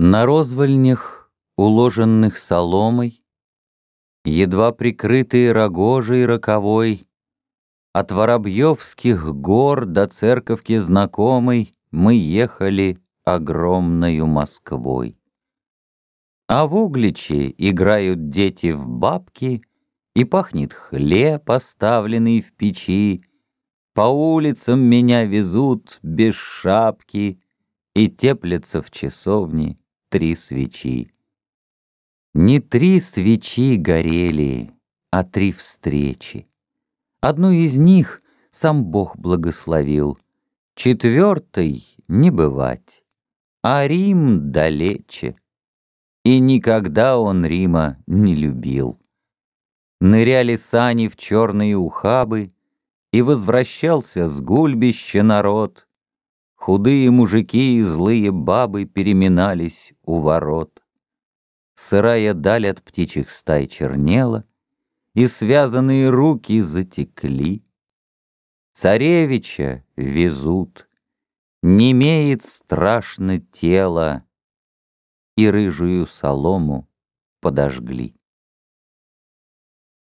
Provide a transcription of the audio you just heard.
На розвальнях, уложенных соломой, Едва прикрытые рогожей роковой, От Воробьевских гор до церковки знакомой Мы ехали огромною Москвой. А в Угличе играют дети в бабки, И пахнет хлеб, оставленный в печи, По улицам меня везут без шапки, И теплятся в часовне три свечи. Не три свечи горели, а три встречи. Одну из них сам Бог благословил, Четвертой не бывать, а Рим далече. И никогда он Рима не любил. Ныряли сани в черные ухабы, И возвращался с гульбища народ, Худые мужики и злые бабы переминались у ворот. Сырая даль от птичьих стай чернела, И связанные руки затекли. Царевича везут, не имеет страшно тело, И рыжую солому подожгли.